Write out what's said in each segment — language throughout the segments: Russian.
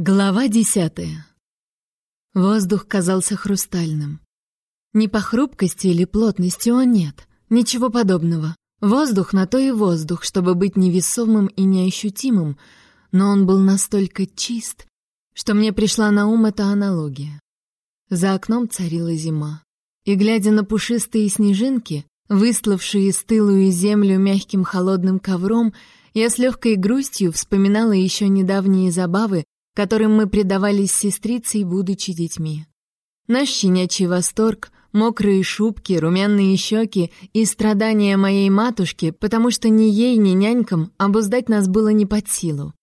Глава десятая. Воздух казался хрустальным. Ни по хрупкости или плотности он нет. Ничего подобного. Воздух на то и воздух, чтобы быть невесомым и неощутимым, но он был настолько чист, что мне пришла на ум эта аналогия. За окном царила зима. И, глядя на пушистые снежинки, выславшие стылую землю мягким холодным ковром, я с легкой грустью вспоминала еще недавние забавы, которым мы предавались сестрицей, будучи детьми. Наш щенячий восторг, мокрые шубки, румяные щеки и страдания моей матушки, потому что ни ей, ни нянькам обуздать нас было не под силу.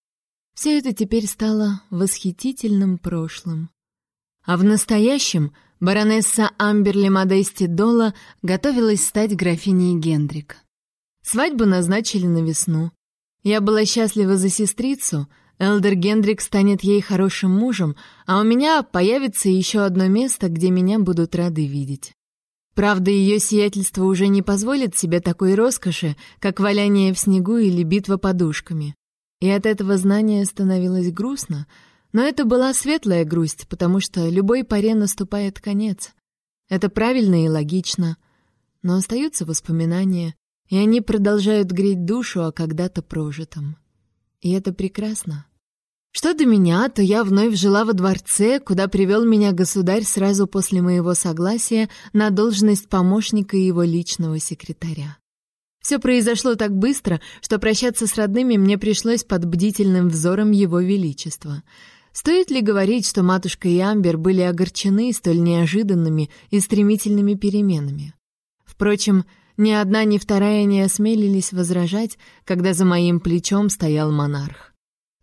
Все это теперь стало восхитительным прошлым. А в настоящем баронесса Амберли Модести Дола готовилась стать графиней Гендрик. Свадьбу назначили на весну. Я была счастлива за сестрицу — Элдер Гендрик станет ей хорошим мужем, а у меня появится еще одно место, где меня будут рады видеть. Правда, ее сиятельство уже не позволит себе такой роскоши, как валяние в снегу или битва подушками. И от этого знания становилось грустно, но это была светлая грусть, потому что любой паре наступает конец. Это правильно и логично. Но остаются воспоминания, и они продолжают греть душу о когда-то прожитом. И это прекрасно. Что до меня, то я вновь жила во дворце, куда привел меня государь сразу после моего согласия на должность помощника его личного секретаря. Все произошло так быстро, что прощаться с родными мне пришлось под бдительным взором его величества. Стоит ли говорить, что матушка и Амбер были огорчены столь неожиданными и стремительными переменами? Впрочем, ни одна, ни вторая не осмелились возражать, когда за моим плечом стоял монарх.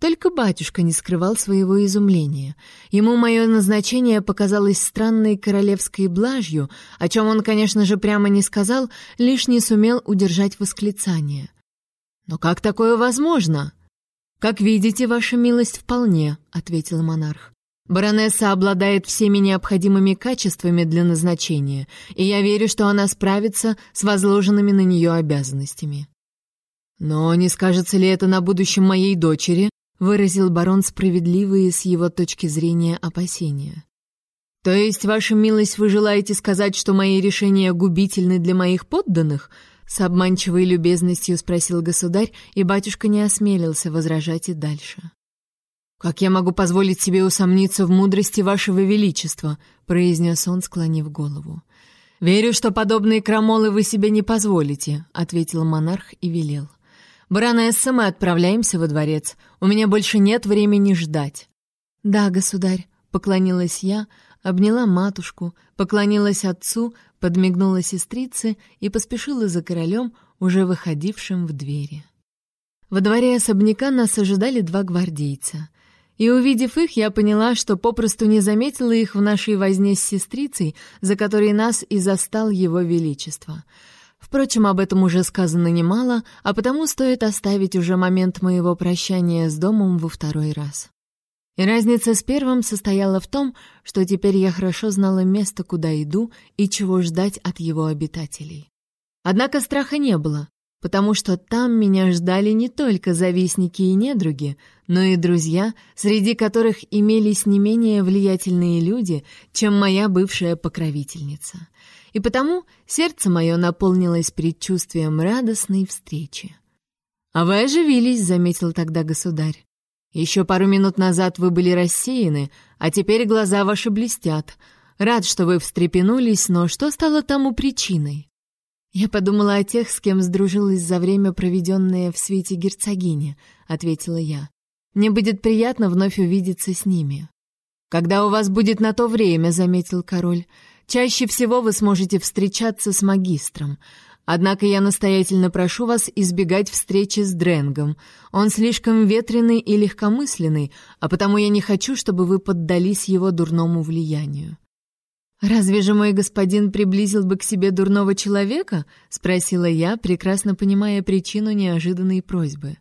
Только батюшка не скрывал своего изумления. Ему мое назначение показалось странной королевской блажью, о чем он, конечно же, прямо не сказал, лишь не сумел удержать восклицание. «Но как такое возможно?» «Как видите, ваша милость, вполне», — ответил монарх. Баронесса обладает всеми необходимыми качествами для назначения, и я верю, что она справится с возложенными на нее обязанностями. Но не скажется ли это на будущем моей дочери? выразил барон справедливые с его точки зрения опасения. То есть, ваша милость, вы желаете сказать, что мои решения губительны для моих подданных? С обманчивой любезностью спросил государь, и батюшка не осмелился возражать и дальше. «Как я могу позволить себе усомниться в мудрости вашего величества?» — произнес он, склонив голову. «Верю, что подобные крамолы вы себе не позволите», — ответил монарх и велел. «Баронесса, мы отправляемся во дворец. У меня больше нет времени ждать». «Да, государь», — поклонилась я, обняла матушку, поклонилась отцу, подмигнула сестрице и поспешила за королем, уже выходившим в двери. Во дворе особняка нас ожидали два гвардейца — и увидев их, я поняла, что попросту не заметила их в нашей возне с сестрицей, за которой нас и застал его величество. Впрочем, об этом уже сказано немало, а потому стоит оставить уже момент моего прощания с домом во второй раз. И разница с первым состояла в том, что теперь я хорошо знала место, куда иду и чего ждать от его обитателей. Однако страха не было, потому что там меня ждали не только завистники и недруги, но и друзья, среди которых имелись не менее влиятельные люди, чем моя бывшая покровительница. И потому сердце мое наполнилось предчувствием радостной встречи. «А вы оживились», — заметил тогда государь. «Еще пару минут назад вы были рассеяны, а теперь глаза ваши блестят. Рад, что вы встрепенулись, но что стало тому причиной?» «Я подумала о тех, с кем сдружилась за время, проведенное в свете герцогини», — ответила я. «Мне будет приятно вновь увидеться с ними». «Когда у вас будет на то время», — заметил король, — «чаще всего вы сможете встречаться с магистром. Однако я настоятельно прошу вас избегать встречи с Дренгом. Он слишком ветреный и легкомысленный, а потому я не хочу, чтобы вы поддались его дурному влиянию». «Разве же мой господин приблизил бы к себе дурного человека?» — спросила я, прекрасно понимая причину неожиданной просьбы.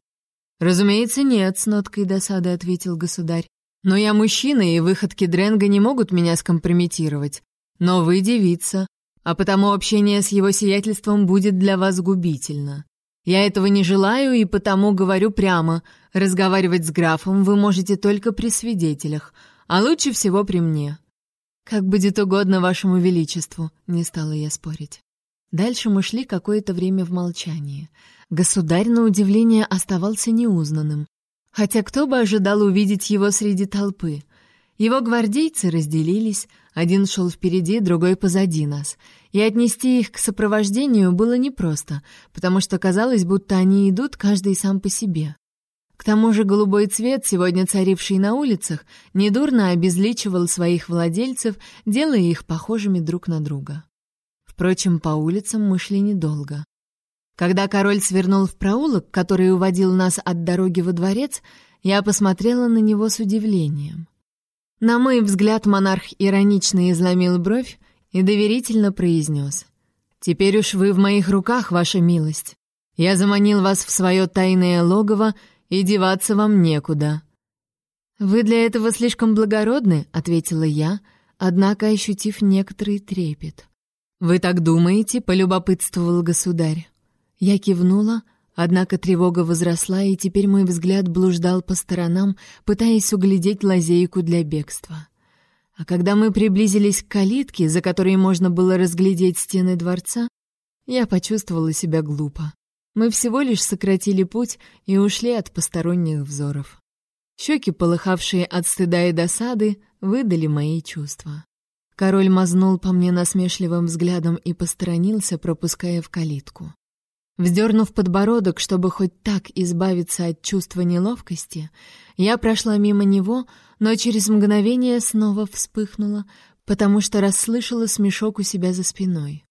«Разумеется, нет», — с ноткой досады ответил государь. «Но я мужчина, и выходки Дренга не могут меня скомпрометировать. Но вы девица, а потому общение с его сиятельством будет для вас губительно. Я этого не желаю и потому говорю прямо. Разговаривать с графом вы можете только при свидетелях, а лучше всего при мне. Как будет угодно вашему величеству, не стала я спорить. Дальше мы шли какое-то время в молчании. Государь, на удивление, оставался неузнанным. Хотя кто бы ожидал увидеть его среди толпы? Его гвардейцы разделились, один шел впереди, другой позади нас, и отнести их к сопровождению было непросто, потому что казалось, будто они идут каждый сам по себе. К тому же голубой цвет, сегодня царивший на улицах, недурно обезличивал своих владельцев, делая их похожими друг на друга. Впрочем, по улицам мы шли недолго. Когда король свернул в проулок, который уводил нас от дороги во дворец, я посмотрела на него с удивлением. На мой взгляд, монарх иронично изломил бровь и доверительно произнес. «Теперь уж вы в моих руках, ваша милость. Я заманил вас в свое тайное логово, и деваться вам некуда». «Вы для этого слишком благородны», — ответила я, однако ощутив некоторый трепет. «Вы так думаете?» — полюбопытствовал государь. Я кивнула, однако тревога возросла, и теперь мой взгляд блуждал по сторонам, пытаясь углядеть лазейку для бегства. А когда мы приблизились к калитке, за которой можно было разглядеть стены дворца, я почувствовала себя глупо. Мы всего лишь сократили путь и ушли от посторонних взоров. Щеки, полыхавшие от стыда и досады, выдали мои чувства. Король мазнул по мне насмешливым взглядом и посторонился, пропуская в калитку. Вздернув подбородок, чтобы хоть так избавиться от чувства неловкости, я прошла мимо него, но через мгновение снова вспыхнула, потому что расслышала смешок у себя за спиной.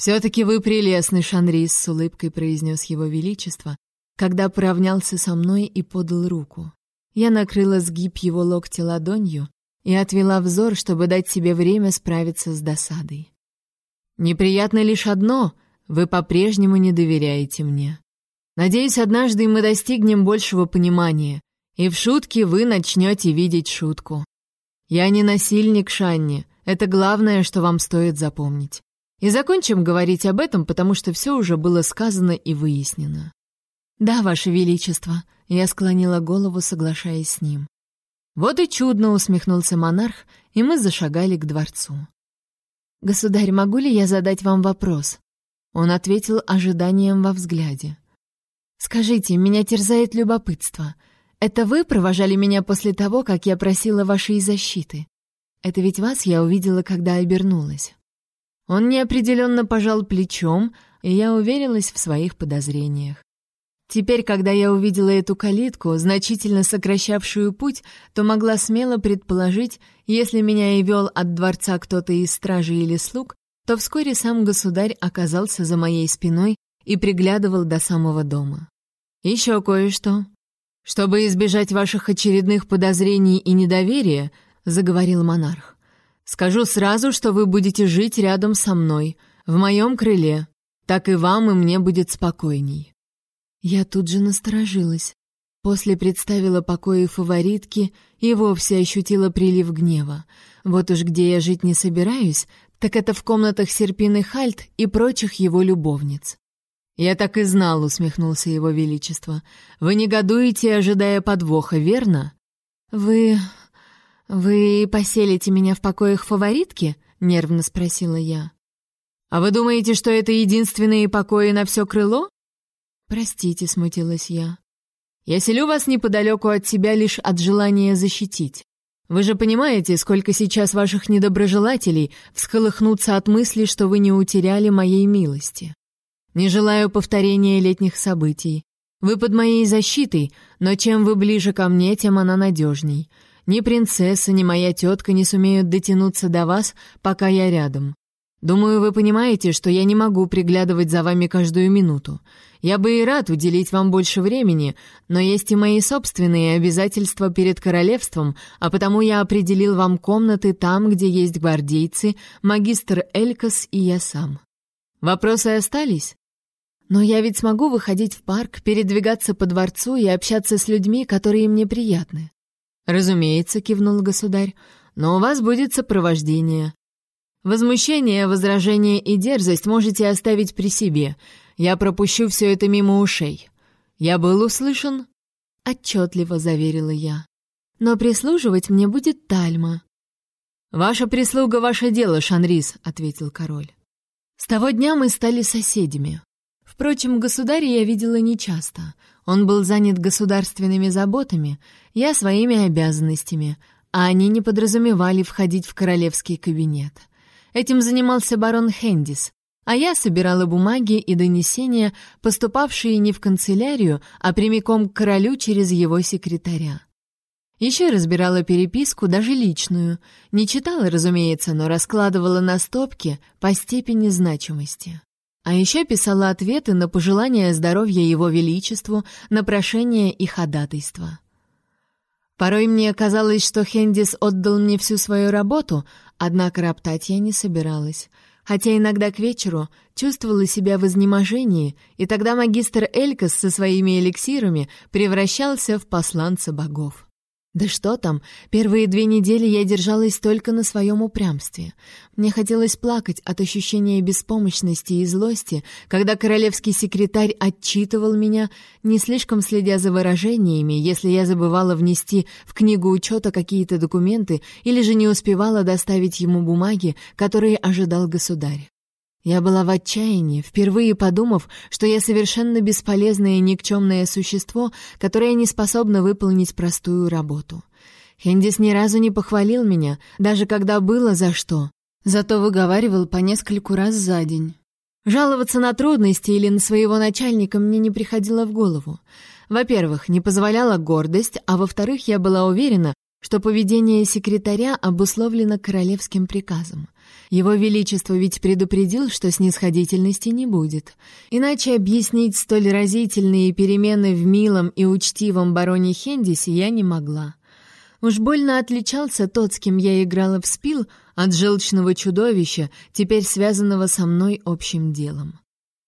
«Все-таки вы прелестный, Шанрис», — с улыбкой произнес его величество, когда поравнялся со мной и подал руку. Я накрыла сгиб его локтя ладонью и отвела взор, чтобы дать себе время справиться с досадой. «Неприятно лишь одно», вы по-прежнему не доверяете мне. Надеюсь, однажды мы достигнем большего понимания, и в шутке вы начнете видеть шутку. Я не насильник Шанни, это главное, что вам стоит запомнить. И закончим говорить об этом, потому что все уже было сказано и выяснено. Да, ваше величество, я склонила голову, соглашаясь с ним. Вот и чудно усмехнулся монарх, и мы зашагали к дворцу. Государь, могу ли я задать вам вопрос? Он ответил ожиданием во взгляде. «Скажите, меня терзает любопытство. Это вы провожали меня после того, как я просила вашей защиты? Это ведь вас я увидела, когда обернулась». Он неопределенно пожал плечом, и я уверилась в своих подозрениях. Теперь, когда я увидела эту калитку, значительно сокращавшую путь, то могла смело предположить, если меня и вел от дворца кто-то из стражи или слуг, то вскоре сам государь оказался за моей спиной и приглядывал до самого дома. «Еще кое-что. Чтобы избежать ваших очередных подозрений и недоверия», — заговорил монарх, «скажу сразу, что вы будете жить рядом со мной, в моем крыле. Так и вам, и мне будет спокойней». Я тут же насторожилась. После представила покои фаворитки и вовсе ощутила прилив гнева. Вот уж где я жить не собираюсь, так это в комнатах Серпины Хальт и прочих его любовниц. «Я так и знал», — усмехнулся его величество. «Вы негодуете, ожидая подвоха, верно?» «Вы... вы поселите меня в покоях фаворитки?» — нервно спросила я. «А вы думаете, что это единственные покои на все крыло?» «Простите», — смутилась я. «Я селю вас неподалеку от себя лишь от желания защитить. Вы же понимаете, сколько сейчас ваших недоброжелателей всколыхнутся от мысли, что вы не утеряли моей милости. Не желаю повторения летних событий. Вы под моей защитой, но чем вы ближе ко мне, тем она надежней. Ни принцесса, ни моя тетка не сумеют дотянуться до вас, пока я рядом. Думаю, вы понимаете, что я не могу приглядывать за вами каждую минуту. Я бы и рад уделить вам больше времени, но есть и мои собственные обязательства перед королевством, а потому я определил вам комнаты там, где есть гвардейцы, магистр Элькас и я сам. Вопросы остались? Но я ведь смогу выходить в парк, передвигаться по дворцу и общаться с людьми, которые мне приятны. Разумеется, кивнул государь, но у вас будет сопровождение. Возмущение, возражение и дерзость можете оставить при себе. я пропущу все это мимо ушей. Я был услышан?» Отчетливо заверила я. «Но прислуживать мне будет Тальма». «Ваша прислуга — ваше дело, Шанрис», — ответил король. С того дня мы стали соседями. Впрочем, государя я видела нечасто. Он был занят государственными заботами, я своими обязанностями, а они не подразумевали входить в королевский кабинет. Этим занимался барон Хендис, а я собирала бумаги и донесения, поступавшие не в канцелярию, а прямиком к королю через его секретаря. Еще разбирала переписку, даже личную. Не читала, разумеется, но раскладывала на стопки по степени значимости. А еще писала ответы на пожелания здоровья его величеству, на прошения и ходатайства. Порой мне казалось, что Хендис отдал мне всю свою работу, однако роптать я не собиралась. Хотя иногда к вечеру чувствовала себя в изнеможении, и тогда магистр Элькас со своими эликсирами превращался в посланца богов. Да что там, первые две недели я держалась только на своем упрямстве. Мне хотелось плакать от ощущения беспомощности и злости, когда королевский секретарь отчитывал меня, не слишком следя за выражениями, если я забывала внести в книгу учета какие-то документы или же не успевала доставить ему бумаги, которые ожидал государь. Я была в отчаянии, впервые подумав, что я совершенно бесполезное и никчемное существо, которое не способно выполнить простую работу. Хендис ни разу не похвалил меня, даже когда было за что. Зато выговаривал по нескольку раз за день. Жаловаться на трудности или на своего начальника мне не приходило в голову. Во-первых, не позволяла гордость, а во-вторых, я была уверена, что поведение секретаря обусловлено королевским приказом. Его Величество ведь предупредил, что снисходительности не будет. Иначе объяснить столь разительные перемены в милом и учтивом бароне Хендисе я не могла. Уж больно отличался тот, с кем я играла в спил, от желчного чудовища, теперь связанного со мной общим делом.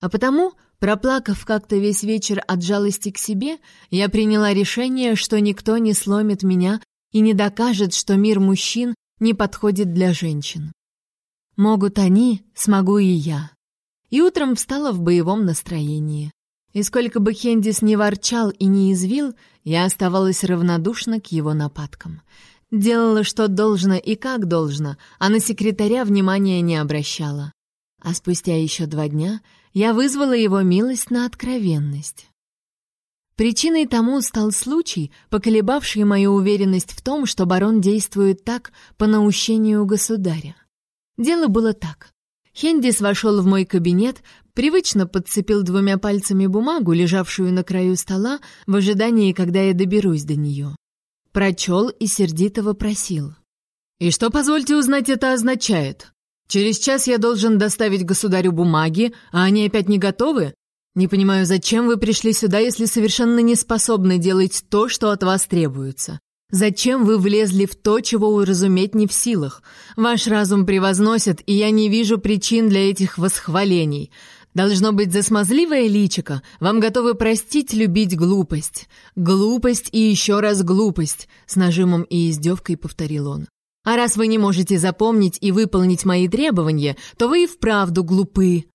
А потому, проплакав как-то весь вечер от жалости к себе, я приняла решение, что никто не сломит меня и не докажет, что мир мужчин не подходит для женщин. Могут они, смогу и я. И утром встала в боевом настроении. И сколько бы Хендис не ворчал и не извил, я оставалась равнодушна к его нападкам. Делала, что должно и как должно, а на секретаря внимания не обращала. А спустя еще два дня я вызвала его милость на откровенность. Причиной тому стал случай, поколебавший мою уверенность в том, что барон действует так по наущению государя. Дело было так. Хендис вошел в мой кабинет, привычно подцепил двумя пальцами бумагу, лежавшую на краю стола, в ожидании, когда я доберусь до нее. Прочел и сердито вопросил. «И что, позвольте узнать, это означает? Через час я должен доставить государю бумаги, а они опять не готовы? Не понимаю, зачем вы пришли сюда, если совершенно не способны делать то, что от вас требуется? Зачем вы влезли в то, чего уразуметь не в силах? Ваш разум превозносят, и я не вижу причин для этих восхвалений. Должно быть за смазливое личико, вам готовы простить любить глупость. Глупость и еще раз глупость, с нажимом и издевкой повторил он. А раз вы не можете запомнить и выполнить мои требования, то вы и вправду глупы.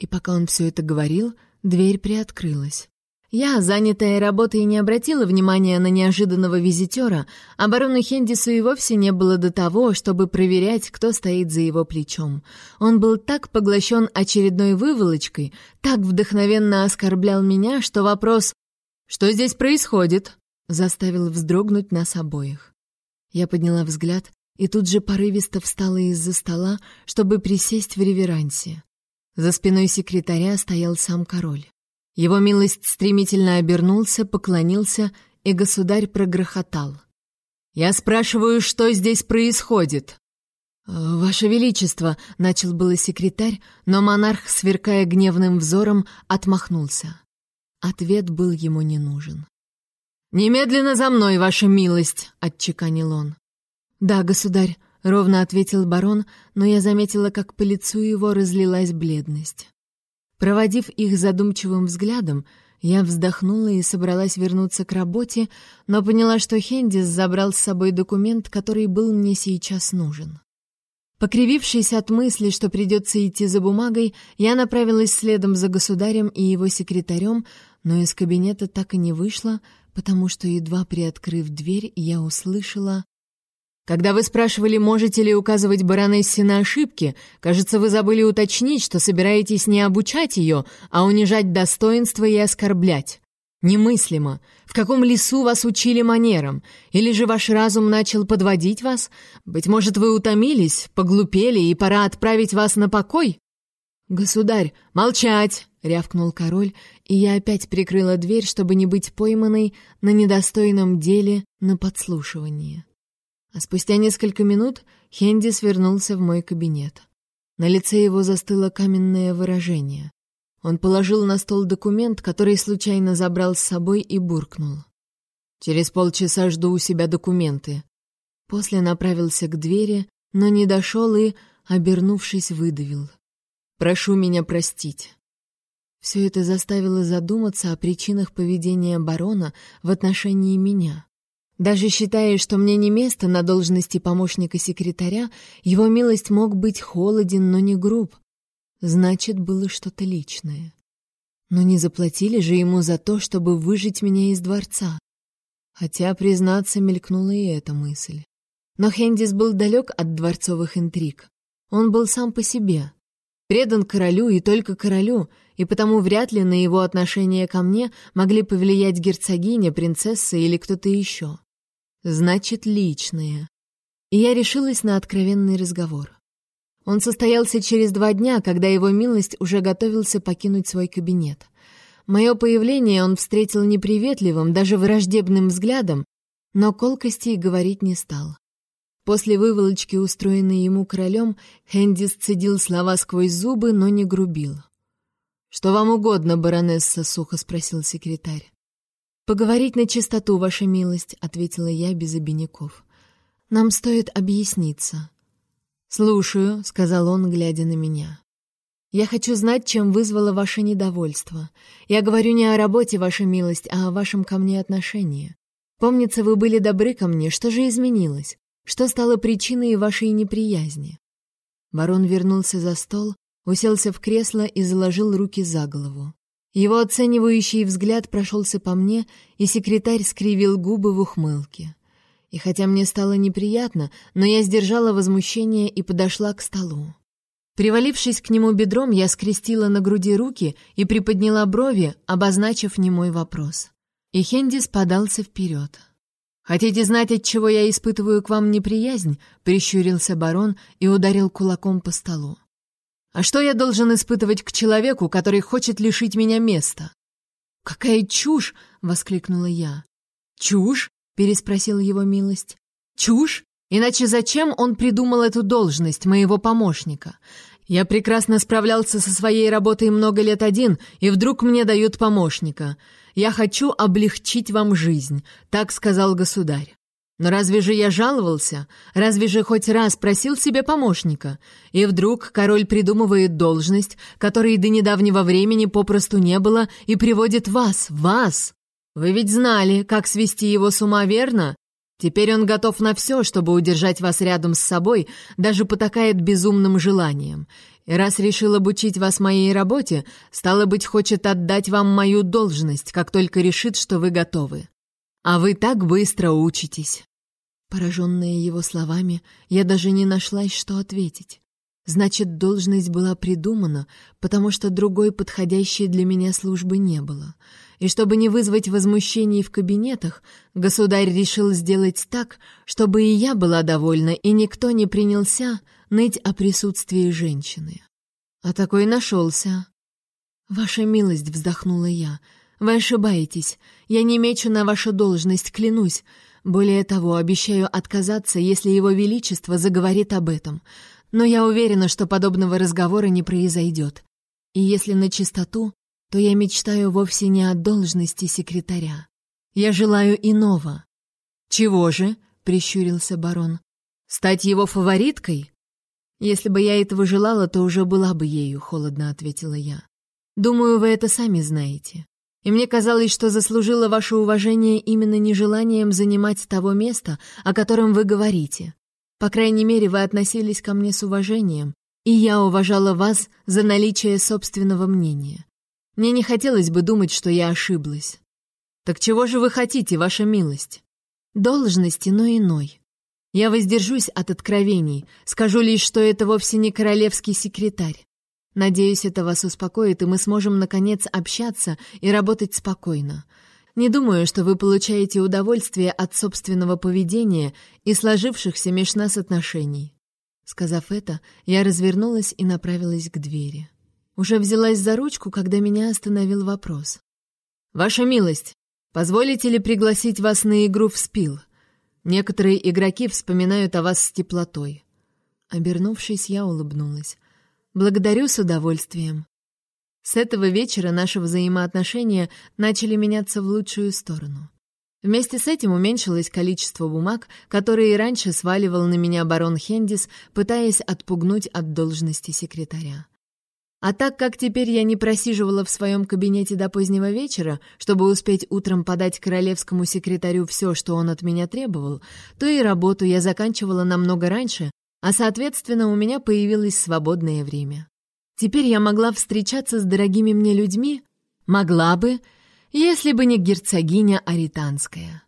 И пока он все это говорил, Дверь приоткрылась. Я, занятая работой, не обратила внимания на неожиданного визитера, а барону Хендису и вовсе не было до того, чтобы проверять, кто стоит за его плечом. Он был так поглощен очередной выволочкой, так вдохновенно оскорблял меня, что вопрос «Что здесь происходит?» заставил вздрогнуть нас обоих. Я подняла взгляд и тут же порывисто встала из-за стола, чтобы присесть в реверансе. За спиной секретаря стоял сам король. Его милость стремительно обернулся, поклонился, и государь прогрохотал. «Я спрашиваю, что здесь происходит?» «Ваше Величество», — начал было секретарь, но монарх, сверкая гневным взором, отмахнулся. Ответ был ему не нужен. «Немедленно за мной, ваша милость!» — отчеканил он. «Да, государь», — ровно ответил барон, но я заметила, как по лицу его разлилась бледность. Проводив их задумчивым взглядом, я вздохнула и собралась вернуться к работе, но поняла, что Хендис забрал с собой документ, который был мне сейчас нужен. Покривившись от мысли, что придется идти за бумагой, я направилась следом за государем и его секретарем, но из кабинета так и не вышла, потому что, едва приоткрыв дверь, я услышала... «Когда вы спрашивали, можете ли указывать баронессе на ошибки, кажется, вы забыли уточнить, что собираетесь не обучать ее, а унижать достоинство и оскорблять. Немыслимо. В каком лесу вас учили манерам? Или же ваш разум начал подводить вас? Быть может, вы утомились, поглупели, и пора отправить вас на покой? Государь, молчать! рявкнул король, и я опять прикрыла дверь, чтобы не быть пойманной на недостойном деле на подслушивание. А спустя несколько минут Хенди свернулся в мой кабинет. На лице его застыло каменное выражение. Он положил на стол документ, который случайно забрал с собой и буркнул. «Через полчаса жду у себя документы». После направился к двери, но не дошел и, обернувшись, выдавил. «Прошу меня простить». Все это заставило задуматься о причинах поведения барона в отношении меня. Даже считая, что мне не место на должности помощника секретаря, его милость мог быть холоден, но не груб. Значит, было что-то личное. Но не заплатили же ему за то, чтобы выжить меня из дворца. Хотя, признаться, мелькнула и эта мысль. Но Хендис был далек от дворцовых интриг. Он был сам по себе. Предан королю и только королю, и потому вряд ли на его отношение ко мне могли повлиять герцогиня, принцесса или кто-то еще. Значит, личное. И я решилась на откровенный разговор. Он состоялся через два дня, когда его милость уже готовился покинуть свой кабинет. Мое появление он встретил неприветливым, даже враждебным взглядом, но колкостей говорить не стал. После выволочки, устроенной ему королем, Хэнди сцедил слова сквозь зубы, но не грубил. «Что вам угодно, баронесса?» — сухо спросил секретарь. «Поговорить на чистоту, ваша милость», — ответила я без обиняков. «Нам стоит объясниться». «Слушаю», — сказал он, глядя на меня. «Я хочу знать, чем вызвало ваше недовольство. Я говорю не о работе, ваша милость, а о вашем ко мне отношении. Помнится, вы были добры ко мне, что же изменилось? Что стало причиной вашей неприязни?» Барон вернулся за стол, уселся в кресло и заложил руки за голову. Его оценивающий взгляд прошелся по мне, и секретарь скривил губы в ухмылке. И хотя мне стало неприятно, но я сдержала возмущение и подошла к столу. Привалившись к нему бедром, я скрестила на груди руки и приподняла брови, обозначив немой вопрос. И Хендис подался вперед. «Хотите знать, от чего я испытываю к вам неприязнь?» — прищурился барон и ударил кулаком по столу. «А что я должен испытывать к человеку, который хочет лишить меня места?» «Какая чушь!» — воскликнула я. «Чушь? переспросил его милость. Чушь? Иначе зачем он придумал эту должность моего помощника? Я прекрасно справлялся со своей работой много лет один, и вдруг мне дают помощника. Я хочу облегчить вам жизнь, так сказал государь. Но разве же я жаловался? Разве же хоть раз просил себе помощника? И вдруг король придумывает должность, которой до недавнего времени попросту не было, и приводит вас, вас, вы ведь знали, как свести его с ума, верно? Теперь он готов на все, чтобы удержать вас рядом с собой, даже потакает безумным желанием. И раз решил обучить вас моей работе, стало быть, хочет отдать вам мою должность, как только решит, что вы готовы. А вы так быстро учитесь». Пораженная его словами, я даже не нашлась, что ответить. Значит, должность была придумана, потому что другой подходящей для меня службы не было — и чтобы не вызвать возмущений в кабинетах, государь решил сделать так, чтобы и я была довольна, и никто не принялся ныть о присутствии женщины. А такой нашелся. «Ваша милость», — вздохнула я, — «вы ошибаетесь. Я не мечу на вашу должность, клянусь. Более того, обещаю отказаться, если его величество заговорит об этом. Но я уверена, что подобного разговора не произойдет. И если на чистоту, то я мечтаю вовсе не о должности секретаря. Я желаю иного. Чего же? прищурился барон. Стать его фавориткой? Если бы я этого желала, то уже была бы ею, холодно ответила я. Думаю, вы это сами знаете. И мне казалось, что заслужила ваше уважение именно нежеланием занимать того места, о котором вы говорите. По крайней мере, вы относились ко мне с уважением, и я уважала вас за наличие собственного мнения. Мне не хотелось бы думать, что я ошиблась. Так чего же вы хотите, ваша милость? Должности, но иной. Я воздержусь от откровений, скажу лишь, что это вовсе не королевский секретарь. Надеюсь, это вас успокоит, и мы сможем, наконец, общаться и работать спокойно. Не думаю, что вы получаете удовольствие от собственного поведения и сложившихся меж нас отношений. Сказав это, я развернулась и направилась к двери. Уже взялась за ручку, когда меня остановил вопрос. «Ваша милость, позволите ли пригласить вас на игру в спил? Некоторые игроки вспоминают о вас с теплотой». Обернувшись, я улыбнулась. «Благодарю с удовольствием». С этого вечера наши взаимоотношения начали меняться в лучшую сторону. Вместе с этим уменьшилось количество бумаг, которые раньше сваливал на меня барон Хендис, пытаясь отпугнуть от должности секретаря. А так как теперь я не просиживала в своем кабинете до позднего вечера, чтобы успеть утром подать королевскому секретарю все, что он от меня требовал, то и работу я заканчивала намного раньше, а, соответственно, у меня появилось свободное время. Теперь я могла встречаться с дорогими мне людьми, могла бы, если бы не герцогиня Аританская.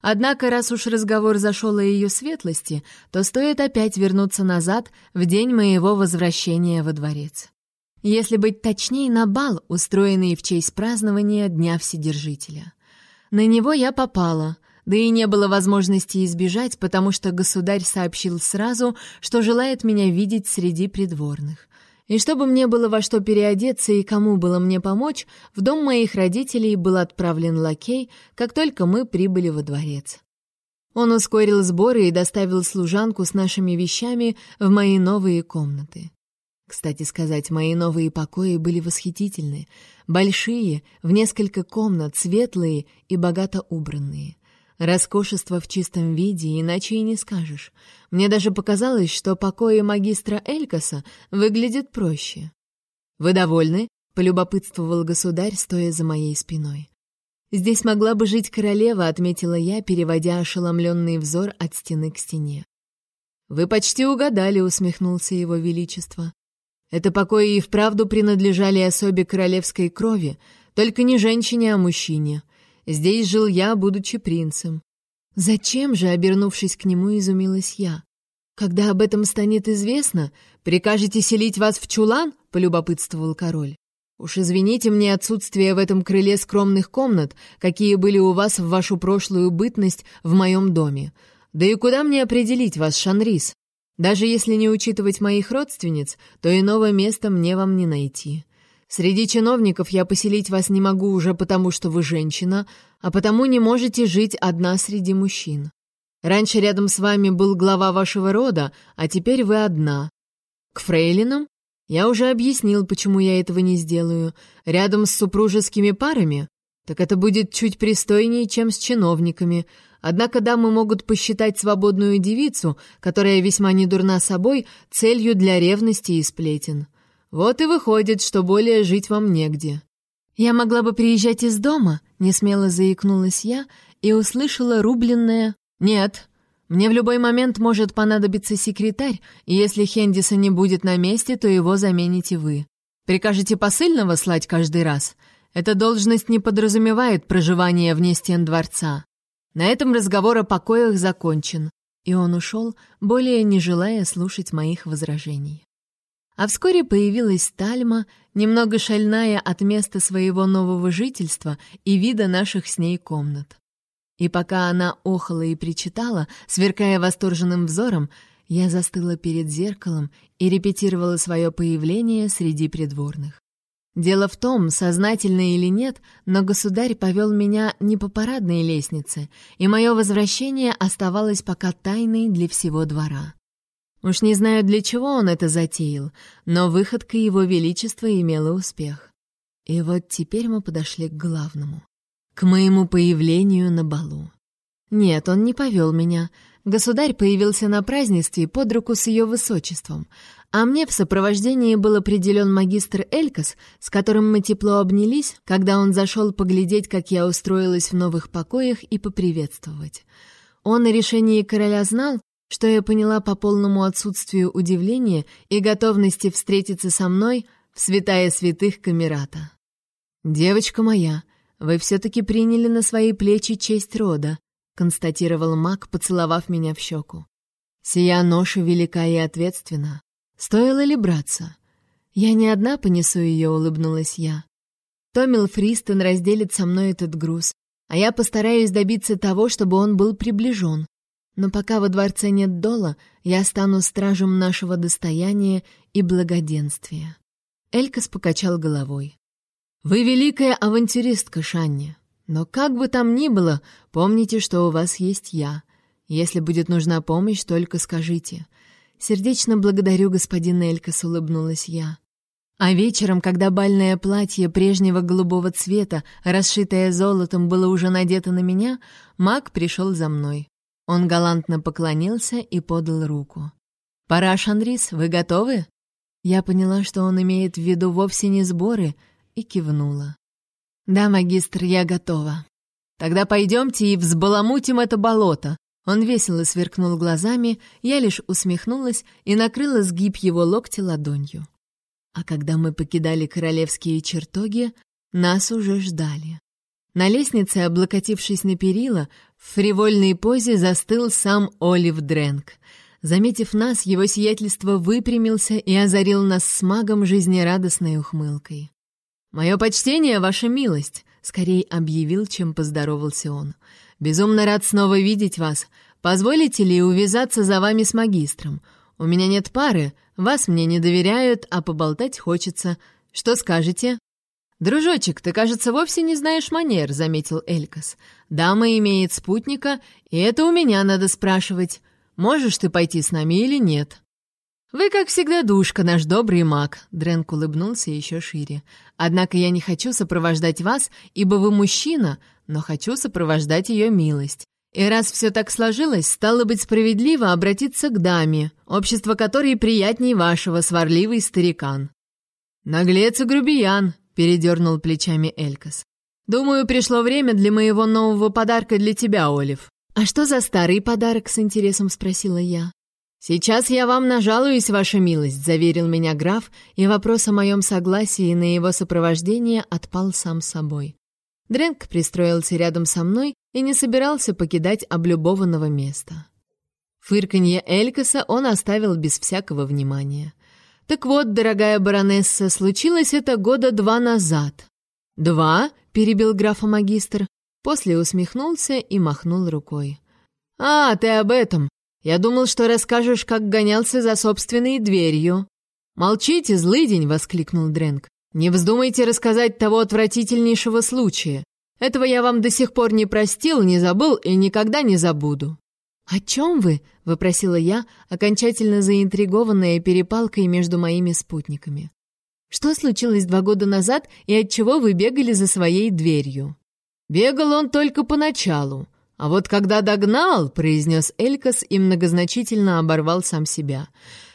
Однако, раз уж разговор зашел о ее светлости, то стоит опять вернуться назад в день моего возвращения во дворец. Если быть точнее, на бал, устроенный в честь празднования Дня Вседержителя. На него я попала, да и не было возможности избежать, потому что государь сообщил сразу, что желает меня видеть среди придворных. И чтобы мне было во что переодеться и кому было мне помочь, в дом моих родителей был отправлен лакей, как только мы прибыли во дворец. Он ускорил сборы и доставил служанку с нашими вещами в мои новые комнаты. Кстати сказать, мои новые покои были восхитительны, большие, в несколько комнат, светлые и богато убранные. Роскошество в чистом виде, иначе и не скажешь. Мне даже показалось, что покои магистра Элькаса выглядят проще. «Вы довольны?» — полюбопытствовал государь, стоя за моей спиной. «Здесь могла бы жить королева», — отметила я, переводя ошеломленный взор от стены к стене. «Вы почти угадали», — усмехнулся его величество. «Это покои и вправду принадлежали особе королевской крови, только не женщине, а мужчине». Здесь жил я, будучи принцем. Зачем же, обернувшись к нему, изумилась я? Когда об этом станет известно, прикажете селить вас в чулан? полюбопытствовал король. Уж извините мне отсутствие в этом крыле скромных комнат, какие были у вас в вашу прошлую бытность в моем доме. Да и куда мне определить вас, Шанрис? Даже если не учитывать моих родственниц, то иного места мне вам не найти. Среди чиновников я поселить вас не могу уже потому, что вы женщина, а потому не можете жить одна среди мужчин. Раньше рядом с вами был глава вашего рода, а теперь вы одна. К фрейлинам? Я уже объяснил, почему я этого не сделаю. Рядом с супружескими парами? Так это будет чуть пристойнее, чем с чиновниками. Однако дамы могут посчитать свободную девицу, которая весьма недурна собой, целью для ревности и сплетен. Вот и выходит, что более жить вам негде. Я могла бы приезжать из дома, несмело заикнулась я и услышала рубленное «Нет, мне в любой момент может понадобиться секретарь, и если Хендиса не будет на месте, то его замените вы. Прикажете посыльного слать каждый раз? Эта должность не подразумевает проживание вне стен дворца. На этом разговор о покоях закончен». И он ушел, более не желая слушать моих возражений. А вскоре появилась Тальма, немного шальная от места своего нового жительства и вида наших с ней комнат. И пока она охала и причитала, сверкая восторженным взором, я застыла перед зеркалом и репетировала свое появление среди придворных. Дело в том, сознательно или нет, но государь повел меня не по парадной лестнице, и мое возвращение оставалось пока тайной для всего двора. Уж не знаю, для чего он это затеял, но выходка его величества имела успех. И вот теперь мы подошли к главному. К моему появлению на балу. Нет, он не повел меня. Государь появился на празднестве под руку с ее высочеством, а мне в сопровождении был определен магистр Элькас, с которым мы тепло обнялись, когда он зашел поглядеть, как я устроилась в новых покоях и поприветствовать. Он о решении короля знал, что я поняла по полному отсутствию удивления и готовности встретиться со мной в святая святых Камерата. «Девочка моя, вы все-таки приняли на свои плечи честь рода», констатировал маг, поцеловав меня в щеку. «Сия ноша велика и ответственна. Стоило ли браться?» «Я не одна понесу ее», — улыбнулась я. Томил Фристон разделит со мной этот груз, а я постараюсь добиться того, чтобы он был приближен. Но пока во дворце нет дола, я стану стражем нашего достояния и благоденствия. Элькас покачал головой. «Вы великая авантюристка, Шанни. Но как бы там ни было, помните, что у вас есть я. Если будет нужна помощь, только скажите. Сердечно благодарю, господин Элькас, улыбнулась я. А вечером, когда бальное платье прежнего голубого цвета, расшитое золотом, было уже надето на меня, маг пришел за мной. Он галантно поклонился и подал руку. «Пора, Шанрис, вы готовы?» Я поняла, что он имеет в виду вовсе не сборы, и кивнула. «Да, магистр, я готова. Тогда пойдемте и взбаламутим это болото». Он весело сверкнул глазами, я лишь усмехнулась и накрыла сгиб его локтя ладонью. А когда мы покидали королевские чертоги, нас уже ждали. На лестнице, облокотившись на перила, в фривольной позе застыл сам Олив Дрэнк. Заметив нас, его сиятельство выпрямился и озарил нас с магом жизнерадостной ухмылкой. «Мое почтение, ваша милость!» — скорее объявил, чем поздоровался он. «Безумно рад снова видеть вас. Позволите ли увязаться за вами с магистром? У меня нет пары, вас мне не доверяют, а поболтать хочется. Что скажете?» «Дружочек, ты, кажется, вовсе не знаешь манер», — заметил Элькас. «Дама имеет спутника, и это у меня надо спрашивать, можешь ты пойти с нами или нет?» «Вы, как всегда, душка, наш добрый маг», — Дрэнк улыбнулся еще шире. «Однако я не хочу сопровождать вас, ибо вы мужчина, но хочу сопровождать ее милость. И раз все так сложилось, стало быть справедливо обратиться к даме, общество которой приятней вашего, сварливый старикан». «Наглец и грубиян», — передернул плечами Элькас. «Думаю, пришло время для моего нового подарка для тебя, Олив». «А что за старый подарок?» — с интересом спросила я. «Сейчас я вам нажалуюсь, ваша милость», — заверил меня граф, и вопрос о моем согласии на его сопровождение отпал сам собой. Дрэнк пристроился рядом со мной и не собирался покидать облюбованного места. Фырканье Элькаса он оставил без всякого внимания. «Так вот, дорогая баронесса, случилось это года два назад». «Два?» — перебил графа магистр. После усмехнулся и махнул рукой. «А, ты об этом. Я думал, что расскажешь, как гонялся за собственной дверью». «Молчите, злый день!» — воскликнул Дрэнк. Не вздумайте рассказать того отвратительнейшего случая. Этого я вам до сих пор не простил, не забыл и никогда не забуду». «О чем вы?» — вопросила я, окончательно заинтригованная перепалкой между моими спутниками. «Что случилось два года назад и от чего вы бегали за своей дверью?» «Бегал он только поначалу, а вот когда догнал», — произнес Элькас и многозначительно оборвал сам себя.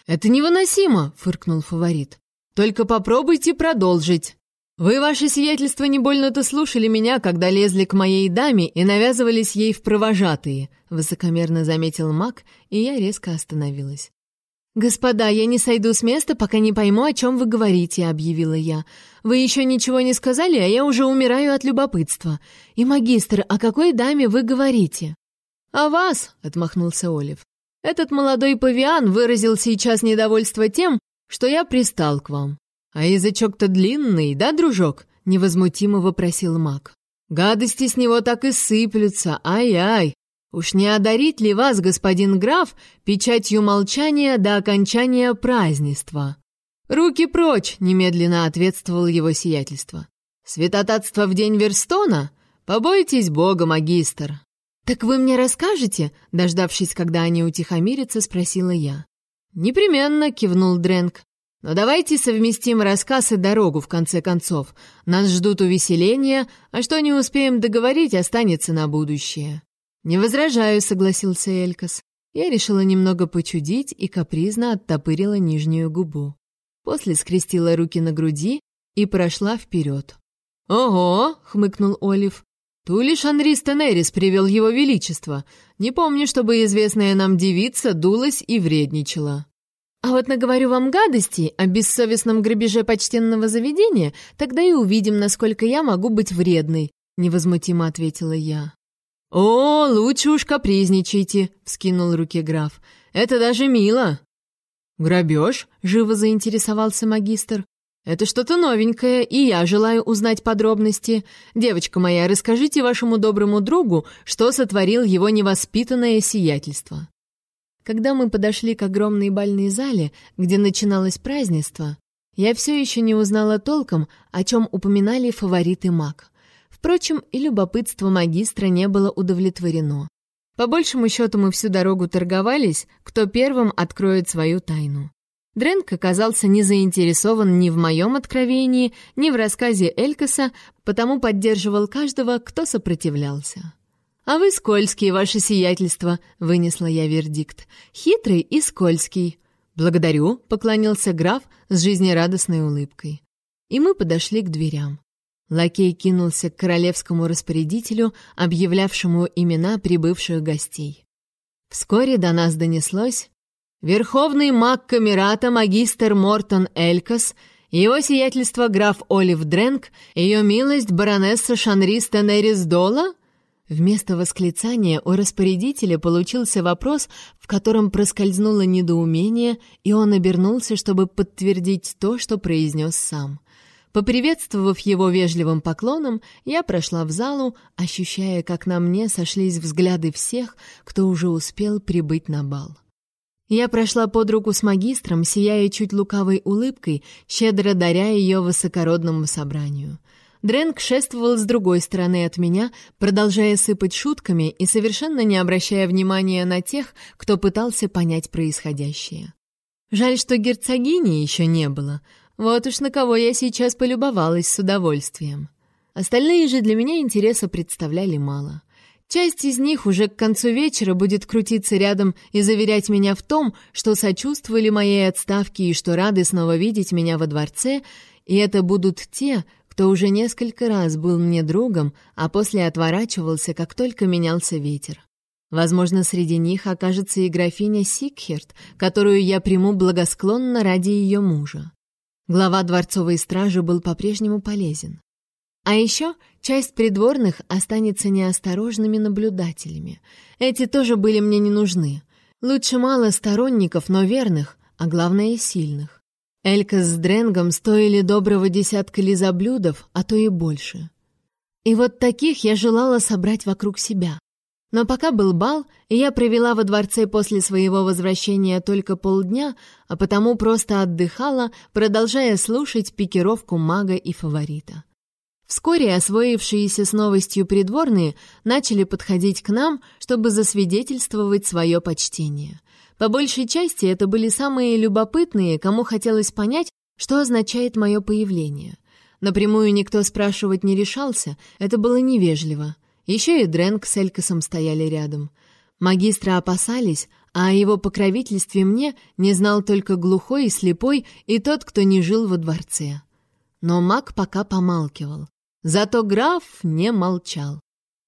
«Это невыносимо!» — фыркнул фаворит. Только попробуйте продолжить. Вы, ваше сиятельство, не больно-то слушали меня, когда лезли к моей даме и навязывались ей в провожатые», — высокомерно заметил маг, и я резко остановилась. «Господа, я не сойду с места, пока не пойму, о чем вы говорите», — объявила я. «Вы еще ничего не сказали, а я уже умираю от любопытства. И, магистр, о какой даме вы говорите?» «О вас», — отмахнулся Олив. «Этот молодой павиан выразил сейчас недовольство тем, что я пристал к вам. А язычок-то длинный, да, дружок?» — невозмутимо вопросил маг. «Гадости с него так и сыплются, ай-ай! Уж не одарить ли вас, господин граф, печатью молчания до окончания празднества?» «Руки прочь!» — немедленно ответствовал его сиятельство. «Святотатство в день Верстона? Побойтесь Бога, магистр!» «Так вы мне расскажете?» — дождавшись, когда они утихомирятся, спросила я. «Непременно», — кивнул Дрэнк. «Но давайте совместим рассказ и дорогу, в конце концов. Нас ждут увеселения, а что не успеем договорить, останется на будущее». «Не возражаю», — согласился Элькас. Я решила немного почудить и капризно оттопырила нижнюю губу. После скрестила руки на груди и прошла вперед. «Ого!» — хмыкнул Олив. Ту лишь Анрис Тенерис привел его величество. Не помню, чтобы известная нам девица дулась и вредничала. А вот наговорю вам гадости о бессовестном грабеже почтенного заведения, тогда и увидим, насколько я могу быть вредной», — невозмутимо ответила я. «О, лучше уж капризничайте», — вскинул руки граф. «Это даже мило». «Грабеж?» — живо заинтересовался магистр. «Это что-то новенькое, и я желаю узнать подробности. Девочка моя, расскажите вашему доброму другу, что сотворил его невоспитанное сиятельство». Когда мы подошли к огромной бальной зале, где начиналось празднество, я все еще не узнала толком, о чем упоминали фавориты маг. Впрочем, и любопытство магистра не было удовлетворено. По большему счету мы всю дорогу торговались, кто первым откроет свою тайну. Дренк оказался не заинтересован ни в моем откровении, ни в рассказе Элькаса, потому поддерживал каждого, кто сопротивлялся. «А вы скользкий, ваше сиятельство», — вынесла я вердикт. «Хитрый и скользкий». «Благодарю», — поклонился граф с жизнерадостной улыбкой. И мы подошли к дверям. Лакей кинулся к королевскому распорядителю, объявлявшему имена прибывших гостей. Вскоре до нас донеслось «Верховный маг Камерата, магистр Мортон Элькас, его сиятельство граф Олив Дренк, ее милость баронесса Шанрис Тенерис Дола?» Вместо восклицания у распорядителя получился вопрос, в котором проскользнуло недоумение, и он обернулся, чтобы подтвердить то, что произнес сам. Поприветствовав его вежливым поклоном, я прошла в залу, ощущая, как на мне сошлись взгляды всех, кто уже успел прибыть на бал. Я прошла под руку с магистром, сияя чуть лукавой улыбкой, щедро даря ее высокородному собранию. Дрэнк шествовал с другой стороны от меня, продолжая сыпать шутками и совершенно не обращая внимания на тех, кто пытался понять происходящее. Жаль, что герцогини еще не было — вот уж на кого я сейчас полюбовалась с удовольствием. Остальные же для меня интереса представляли мало. Часть из них уже к концу вечера будет крутиться рядом и заверять меня в том, что сочувствовали моей отставке и что рады снова видеть меня во дворце, и это будут те, кто уже несколько раз был мне другом, а после отворачивался, как только менялся ветер. Возможно, среди них окажется и графиня Сикхерт, которую я приму благосклонно ради ее мужа. Глава дворцовой стражи был по-прежнему полезен. А еще часть придворных останется неосторожными наблюдателями. Эти тоже были мне не нужны. Лучше мало сторонников, но верных, а главное — сильных. Элька с Дренгом стоили доброго десятка лизоблюдов, а то и больше. И вот таких я желала собрать вокруг себя. Но пока был бал, и я провела во дворце после своего возвращения только полдня, а потому просто отдыхала, продолжая слушать пикировку мага и фаворита. Вскоре освоившиеся с новостью придворные начали подходить к нам, чтобы засвидетельствовать свое почтение. По большей части это были самые любопытные, кому хотелось понять, что означает мое появление. Напрямую никто спрашивать не решался, это было невежливо — еще и Дрэнк с Элькасом стояли рядом. Магистра опасались, а о его покровительстве мне не знал только глухой и слепой и тот, кто не жил во дворце. Но маг пока помалкивал. Зато граф не молчал.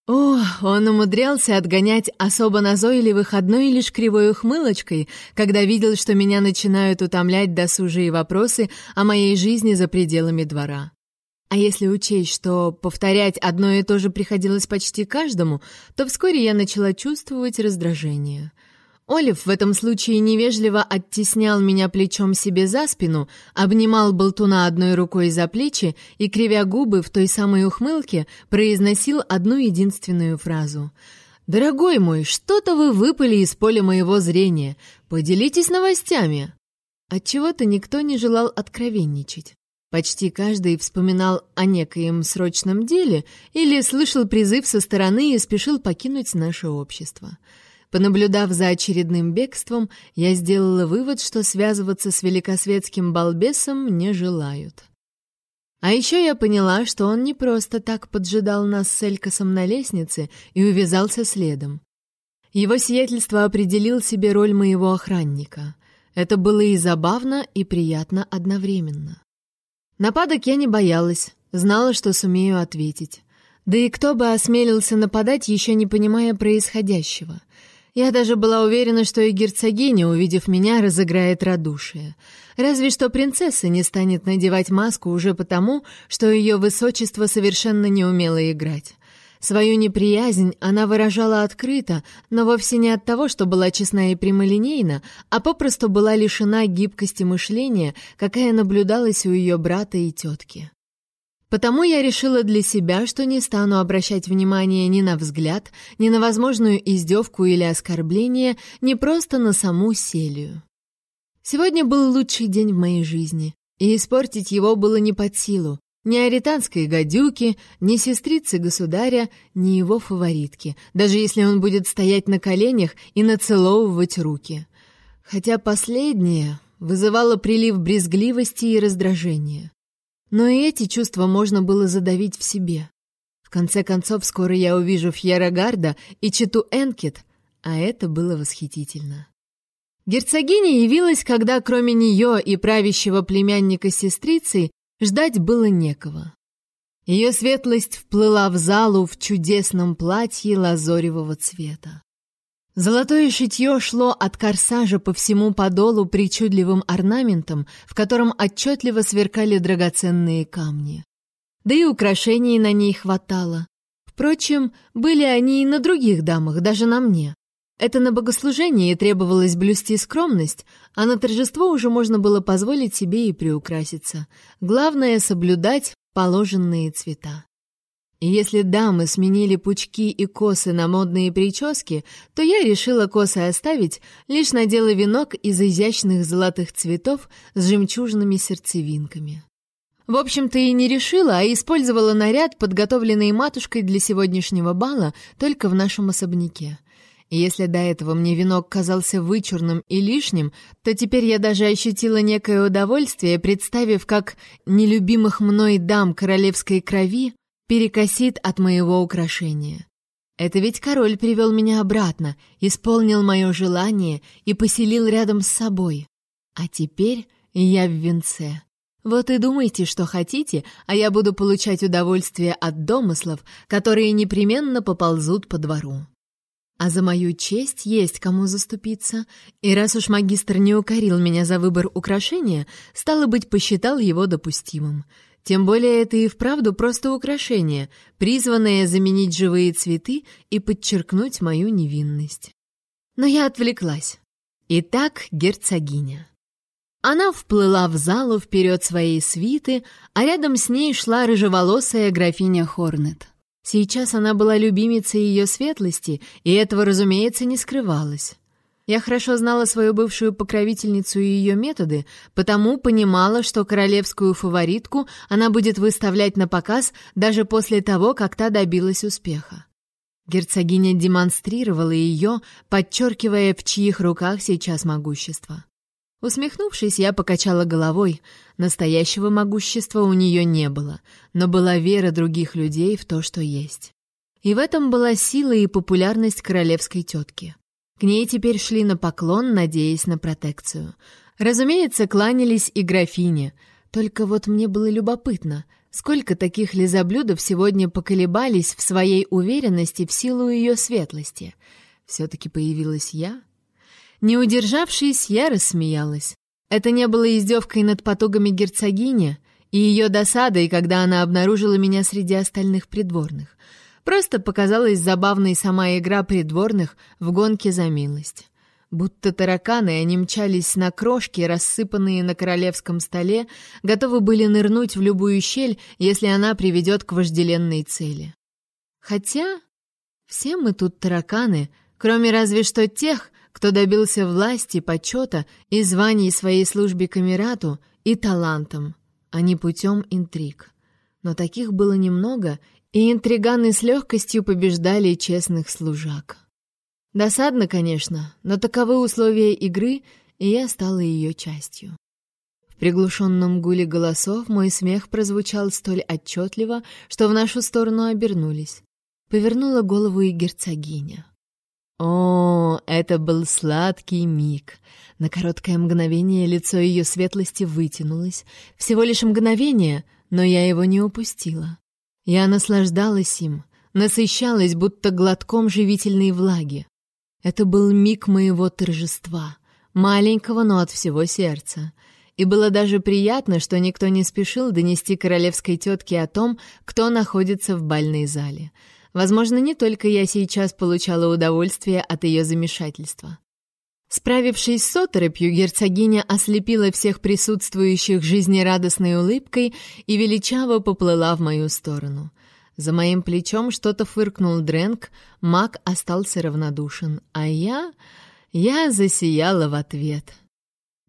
О, он умудрялся отгонять особо назойливых одной лишь кривой ухмылочкой, когда видел, что меня начинают утомлять досужие вопросы о моей жизни за пределами двора. А если учесть, что повторять одно и то же приходилось почти каждому, то вскоре я начала чувствовать раздражение. Олив в этом случае невежливо оттеснял меня плечом себе за спину, обнимал болтуна одной рукой за плечи и, кривя губы в той самой ухмылке, произносил одну единственную фразу. «Дорогой мой, что-то вы выпали из поля моего зрения. Поделитесь новостями». Отчего-то никто не желал откровенничать. Почти каждый вспоминал о некоем срочном деле или слышал призыв со стороны и спешил покинуть наше общество. Понаблюдав за очередным бегством, я сделала вывод, что связываться с великосветским балбесом не желают. А еще я поняла, что он не просто так поджидал нас с Элькасом на лестнице и увязался следом. Его сиятельство определил себе роль моего охранника. Это было и забавно, и приятно одновременно. Нападок я не боялась, знала, что сумею ответить. Да и кто бы осмелился нападать, еще не понимая происходящего. Я даже была уверена, что и герцогиня, увидев меня, разыграет радушие. Разве что принцесса не станет надевать маску уже потому, что ее высочество совершенно не умело играть. Свою неприязнь она выражала открыто, но вовсе не от того, что была честна и прямолинейна, а попросту была лишена гибкости мышления, какая наблюдалась у ее брата и тетки. Потому я решила для себя, что не стану обращать внимание ни на взгляд, ни на возможную издевку или оскорбление, ни просто на саму Селию. Сегодня был лучший день в моей жизни, и испортить его было не под силу, ни аританской гадюки, ни сестрицы государя, ни его фаворитки, даже если он будет стоять на коленях и нацеловывать руки. Хотя последнее вызывало прилив брезгливости и раздражения. Но и эти чувства можно было задавить в себе. В конце концов, скоро я увижу Фьера Гарда и читу Энкет, а это было восхитительно. Герцогиня явилась, когда кроме нее и правящего племянника сестрицы Ждать было некого. Ее светлость вплыла в залу в чудесном платье лазоревого цвета. Золотое шитье шло от корсажа по всему подолу причудливым орнаментом, в котором отчетливо сверкали драгоценные камни. Да и украшений на ней хватало. Впрочем, были они и на других дамах, даже на мне. Это на богослужении требовалось блюсти скромность, а на торжество уже можно было позволить себе и приукраситься. Главное — соблюдать положенные цвета. Если дамы сменили пучки и косы на модные прически, то я решила косы оставить, лишь надела венок из изящных золотых цветов с жемчужными сердцевинками. В общем-то и не решила, а использовала наряд, подготовленный матушкой для сегодняшнего бала, только в нашем особняке — если до этого мне венок казался вычурным и лишним, то теперь я даже ощутила некое удовольствие, представив, как нелюбимых мной дам королевской крови перекосит от моего украшения. Это ведь король привел меня обратно, исполнил мое желание и поселил рядом с собой. А теперь я в венце. Вот и думайте, что хотите, а я буду получать удовольствие от домыслов, которые непременно поползут по двору. А за мою честь есть кому заступиться. И раз уж магистр не укорил меня за выбор украшения, стало быть, посчитал его допустимым. Тем более это и вправду просто украшение, призванное заменить живые цветы и подчеркнуть мою невинность. Но я отвлеклась. Итак, герцогиня. Она вплыла в залу вперед своей свиты, а рядом с ней шла рыжеволосая графиня Хорнет. Сейчас она была любимицей ее светлости, и этого, разумеется, не скрывалось. Я хорошо знала свою бывшую покровительницу и ее методы, потому понимала, что королевскую фаворитку она будет выставлять на показ даже после того, как та добилась успеха. Герцогиня демонстрировала ее, подчеркивая, в чьих руках сейчас могущество. Усмехнувшись, я покачала головой. Настоящего могущества у нее не было, но была вера других людей в то, что есть. И в этом была сила и популярность королевской тетки. К ней теперь шли на поклон, надеясь на протекцию. Разумеется, кланялись и графине. Только вот мне было любопытно, сколько таких лизоблюдов сегодня поколебались в своей уверенности в силу ее светлости. Все-таки появилась я, не удержавшись, я рассмеялась. Это не было издевкой над потугами герцогини и ее досадой, когда она обнаружила меня среди остальных придворных. Просто показалась забавной сама игра придворных в гонке за милость. Будто тараканы, они мчались на крошки, рассыпанные на королевском столе, готовы были нырнуть в любую щель, если она приведет к вожделенной цели. Хотя все мы тут тараканы, кроме разве что тех, кто добился власти, почета и званий своей службе камерату и талантом, а не путем интриг. Но таких было немного, и интриганы с легкостью побеждали честных служак. Досадно, конечно, но таковы условия игры, и я стала ее частью. В приглушенном гуле голосов мой смех прозвучал столь отчетливо, что в нашу сторону обернулись. Повернула голову и герцогиня. О, это был сладкий миг. На короткое мгновение лицо ее светлости вытянулось. Всего лишь мгновение, но я его не упустила. Я наслаждалась им, насыщалась будто глотком живительной влаги. Это был миг моего торжества, маленького, но от всего сердца. И было даже приятно, что никто не спешил донести королевской тетке о том, кто находится в бальной зале. Возможно, не только я сейчас получала удовольствие от ее замешательства. Справившись с оторопью, герцогиня ослепила всех присутствующих жизнерадостной улыбкой и величаво поплыла в мою сторону. За моим плечом что-то фыркнул Дрэнк, маг остался равнодушен, а я... я засияла в ответ.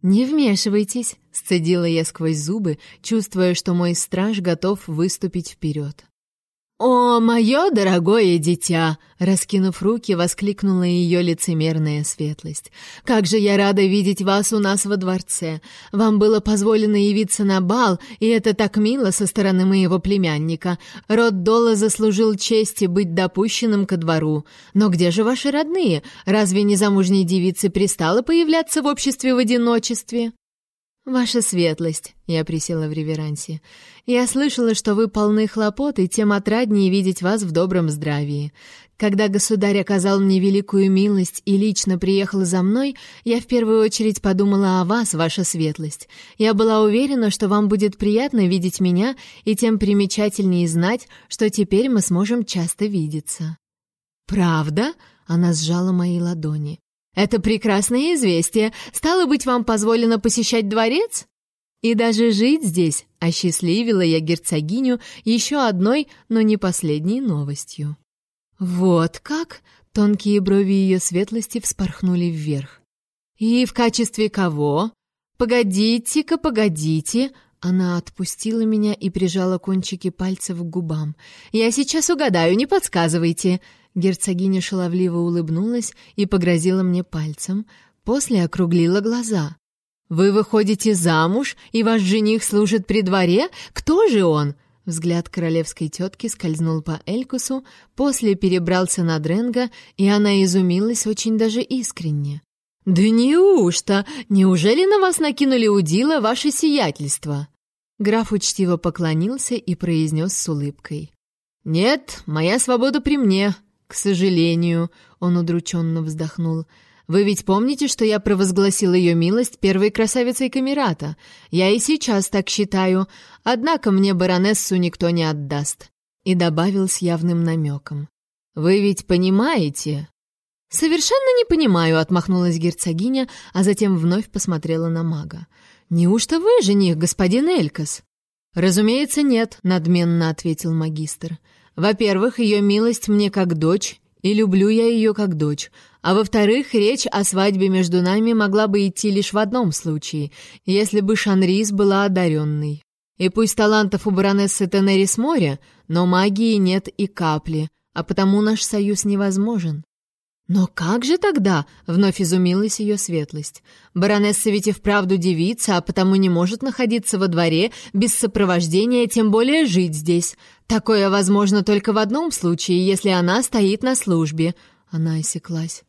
«Не вмешивайтесь», — сцедила я сквозь зубы, чувствуя, что мой страж готов выступить вперед. «О, мое дорогое дитя!» — раскинув руки, воскликнула ее лицемерная светлость. «Как же я рада видеть вас у нас во дворце! Вам было позволено явиться на бал, и это так мило со стороны моего племянника. Род Дола заслужил чести быть допущенным ко двору. Но где же ваши родные? Разве незамужней девице пристало появляться в обществе в одиночестве?» «Ваша светлость», — я присела в реверансе, — «я слышала, что вы полны хлопот, и тем отраднее видеть вас в добром здравии. Когда государь оказал мне великую милость и лично приехал за мной, я в первую очередь подумала о вас, ваша светлость. Я была уверена, что вам будет приятно видеть меня, и тем примечательнее знать, что теперь мы сможем часто видеться». «Правда?» — она сжала мои ладони. «Это прекрасное известие. Стало быть, вам позволено посещать дворец?» «И даже жить здесь», — осчастливила я герцогиню еще одной, но не последней новостью. «Вот как?» — тонкие брови ее светлости вспорхнули вверх. «И в качестве кого?» «Погодите-ка, погодите!» Она отпустила меня и прижала кончики пальцев к губам. «Я сейчас угадаю, не подсказывайте!» Герцогиня шаловливо улыбнулась и погрозила мне пальцем, после округлила глаза. «Вы выходите замуж, и ваш жених служит при дворе? Кто же он?» Взгляд королевской тетки скользнул по Элькусу, после перебрался на Дренга, и она изумилась очень даже искренне. «Да неужто? Неужели на вас накинули удила ваше сиятельство?» Граф учтиво поклонился и произнес с улыбкой. «Нет, моя свобода при мне. «К сожалению», — он удрученно вздохнул, — «вы ведь помните, что я провозгласил ее милость первой красавицей Камерата? Я и сейчас так считаю, однако мне баронессу никто не отдаст». И добавил с явным намеком. «Вы ведь понимаете?» «Совершенно не понимаю», — отмахнулась герцогиня, а затем вновь посмотрела на мага. «Неужто вы жених, господин Элькас?» «Разумеется, нет», — надменно ответил магистр. Во-первых, ее милость мне как дочь, и люблю я ее как дочь. А во-вторых, речь о свадьбе между нами могла бы идти лишь в одном случае, если бы Шанрис была одаренной. И пусть талантов у баронессы Тенерис море, но магии нет и капли, а потому наш союз невозможен. «Но как же тогда?» — вновь изумилась ее светлость. «Баронесса ведь и вправду девица, а потому не может находиться во дворе без сопровождения, тем более жить здесь. Такое возможно только в одном случае, если она стоит на службе». Она осеклась.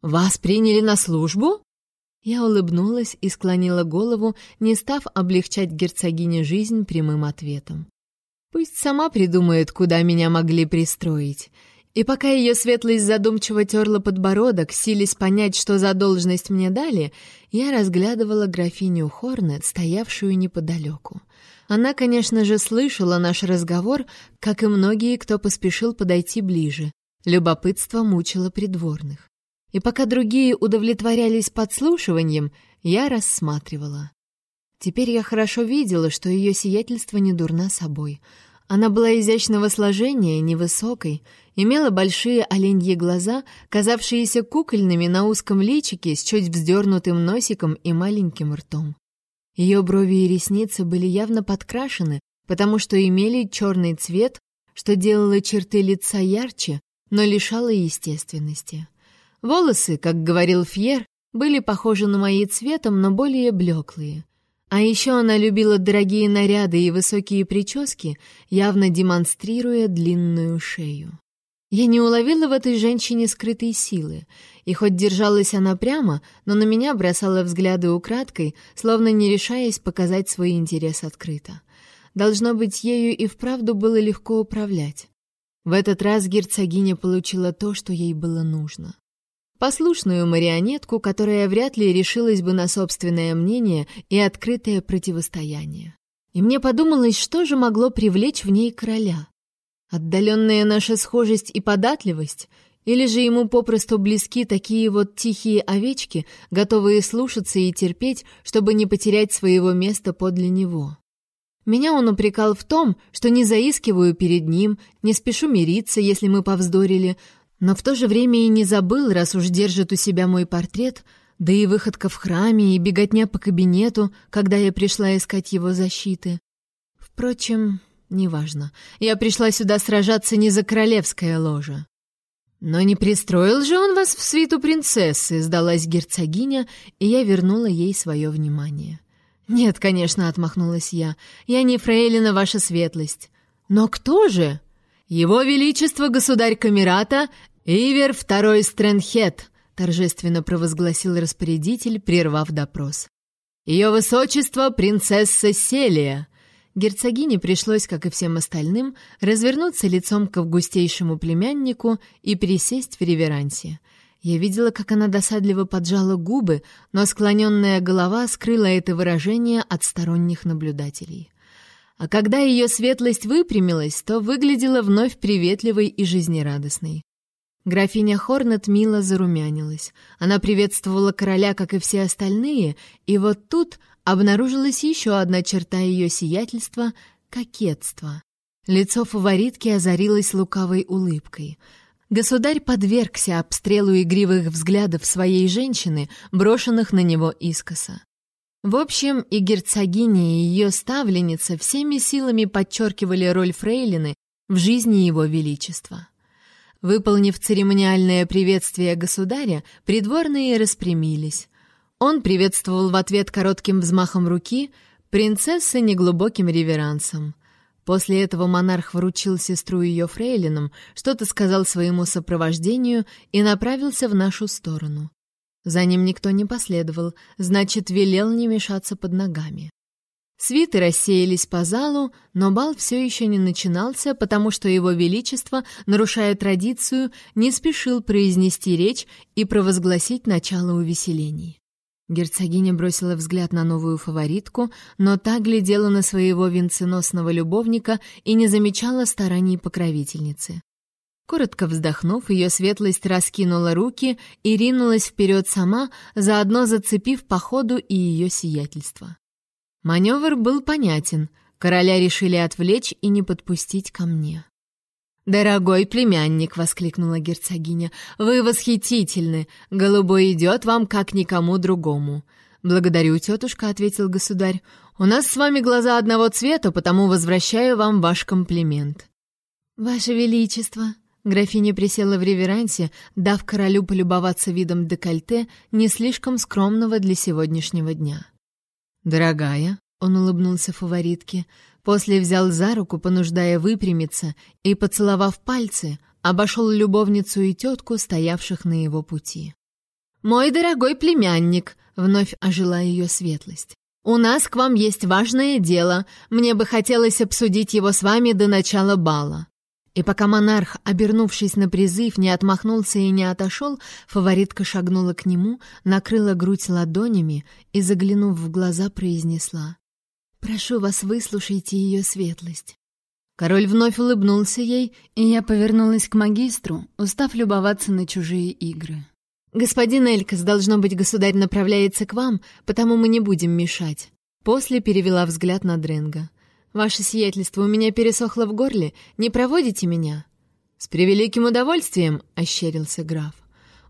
«Вас приняли на службу?» Я улыбнулась и склонила голову, не став облегчать герцогине жизнь прямым ответом. «Пусть сама придумает, куда меня могли пристроить». И пока ее светлость задумчиво терла подбородок, силясь понять, что за должность мне дали, я разглядывала графиню Хорнет, стоявшую неподалеку. Она, конечно же, слышала наш разговор, как и многие, кто поспешил подойти ближе. Любопытство мучило придворных. И пока другие удовлетворялись подслушиванием, я рассматривала. Теперь я хорошо видела, что ее сиятельство не дурна собой — она была изящного сложения, невысокой, имела большие оленьи глаза, казавшиеся кукольными на узком личике с чуть вздернутым носиком и маленьким ртом. Ее брови и ресницы были явно подкрашены, потому что имели черный цвет, что делало черты лица ярче, но лишало естественности. Волосы, как говорил Фьер, были похожи на мои цветом, но более блеклые. А еще она любила дорогие наряды и высокие прически, явно демонстрируя длинную шею. Я не уловила в этой женщине скрытой силы, и хоть держалась она прямо, но на меня бросала взгляды украдкой, словно не решаясь показать свой интерес открыто. Должно быть, ею и вправду было легко управлять. В этот раз герцогиня получила то, что ей было нужно. Послушную марионетку, которая вряд ли решилась бы на собственное мнение и открытое противостояние. И мне подумалось, что же могло привлечь в ней короля. Отдаленная наша схожесть и податливость, или же ему попросту близки такие вот тихие овечки, готовые слушаться и терпеть, чтобы не потерять своего места подле него. Меня он упрекал в том, что не заискиваю перед ним, не спешу мириться, если мы повздорили, но в то же время и не забыл, раз уж держит у себя мой портрет, да и выходка в храме, и беготня по кабинету, когда я пришла искать его защиты. Впрочем, неважно. Я пришла сюда сражаться не за королевское ложе. «Но не пристроил же он вас в свиту принцессы», — сдалась герцогиня, и я вернула ей свое внимание. «Нет, конечно», — отмахнулась я, — «я не фрейлина, ваша светлость». «Но кто же?» «Его Величество, государь Камерата, Ивер второй Стрэнхет», — торжественно провозгласил распорядитель, прервав допрос. «Ее Высочество, принцесса Селия», Герцогине пришлось, как и всем остальным, развернуться лицом к августейшему племяннику и пересесть в реверансе. Я видела, как она досадливо поджала губы, но склоненная голова скрыла это выражение от сторонних наблюдателей. А когда ее светлость выпрямилась, то выглядела вновь приветливой и жизнерадостной. Графиня Хорнет мило зарумянилась. Она приветствовала короля, как и все остальные, и вот тут обнаружилась еще одна черта ее сиятельства — кокетство. Лицо фаворитки озарилось лукавой улыбкой. Государь подвергся обстрелу игривых взглядов своей женщины, брошенных на него искоса. В общем, и герцогиня, и ее ставленница всеми силами подчеркивали роль фрейлины в жизни его величества. Выполнив церемониальное приветствие государя, придворные распрямились. Он приветствовал в ответ коротким взмахом руки, принцесса неглубоким реверансом. После этого монарх вручил сестру ее фрейлинам, что-то сказал своему сопровождению и направился в нашу сторону. За ним никто не последовал, значит, велел не мешаться под ногами. Свиты рассеялись по залу, но бал все еще не начинался, потому что его величество, нарушая традицию, не спешил произнести речь и провозгласить начало увеселений. Герцогиня бросила взгляд на новую фаворитку, но та глядела на своего венценосного любовника и не замечала стараний покровительницы. Коротко вздохнув, ее светлость раскинула руки и ринулась вперед сама, заодно зацепив по ходу и ее сиятельство. Маневр был понятен, короля решили отвлечь и не подпустить ко мне. «Дорогой племянник!» — воскликнула герцогиня. «Вы восхитительны! Голубой идет вам, как никому другому!» «Благодарю, тетушка», — ответил государь. «У нас с вами глаза одного цвета, потому возвращаю вам ваш комплимент». «Ваше Величество!» Графиня присела в реверансе, дав королю полюбоваться видом декольте, не слишком скромного для сегодняшнего дня. «Дорогая», — он улыбнулся фаворитке, После взял за руку, понуждая выпрямиться, и, поцеловав пальцы, обошел любовницу и тетку, стоявших на его пути. «Мой дорогой племянник!» — вновь ожила ее светлость. «У нас к вам есть важное дело. Мне бы хотелось обсудить его с вами до начала бала». И пока монарх, обернувшись на призыв, не отмахнулся и не отошел, фаворитка шагнула к нему, накрыла грудь ладонями и, заглянув в глаза, произнесла «Прошу вас, выслушайте ее светлость». Король вновь улыбнулся ей, и я повернулась к магистру, устав любоваться на чужие игры. «Господин Элькас, должно быть, государь направляется к вам, потому мы не будем мешать». После перевела взгляд на Дренга. «Ваше сиятельство, у меня пересохло в горле. Не проводите меня?» «С превеликим удовольствием», — ощерился граф.